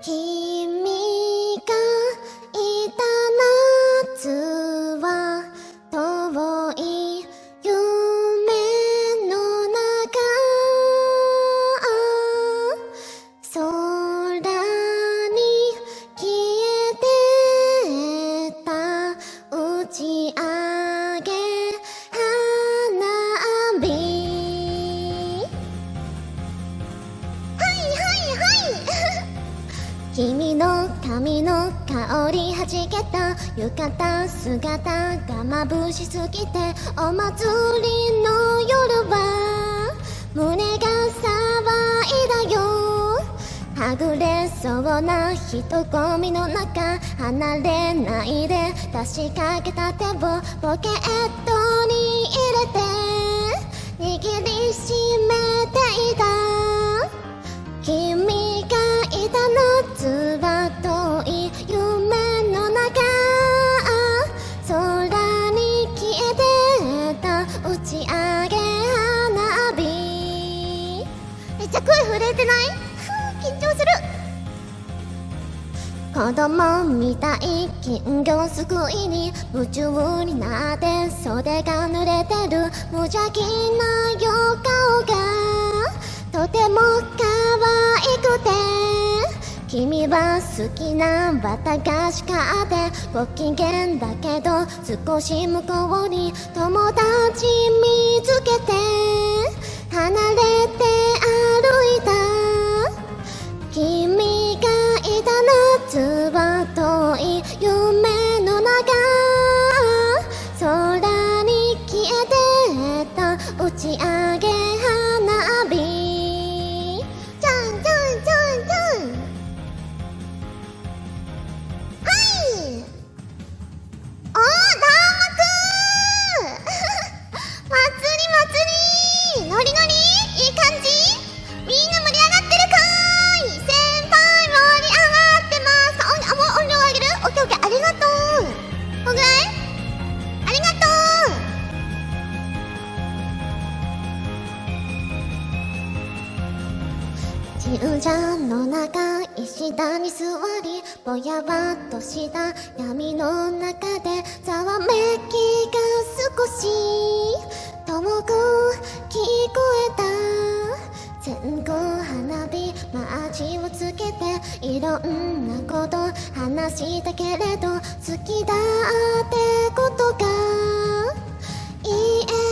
君君の髪の香りはじけた浴衣姿が眩しすぎてお祭りの夜は胸が騒いだよ。はぐれそうな人混みの中離れないで出しかけた手をポケットに入れて握りしてない？ふう緊張する。子供みたい金魚すくいに夢中になって袖が濡れてる。無邪気な横顔がとても可愛くて。君は好きな綿菓子買ってご機嫌だけど少し向こうに友神社の中石段に座りぼやわっとした闇の中でざわめきが少し。遠く聞こえた。線香花火マーチをつけていろんなこと話したけれど好きだってことが。言え。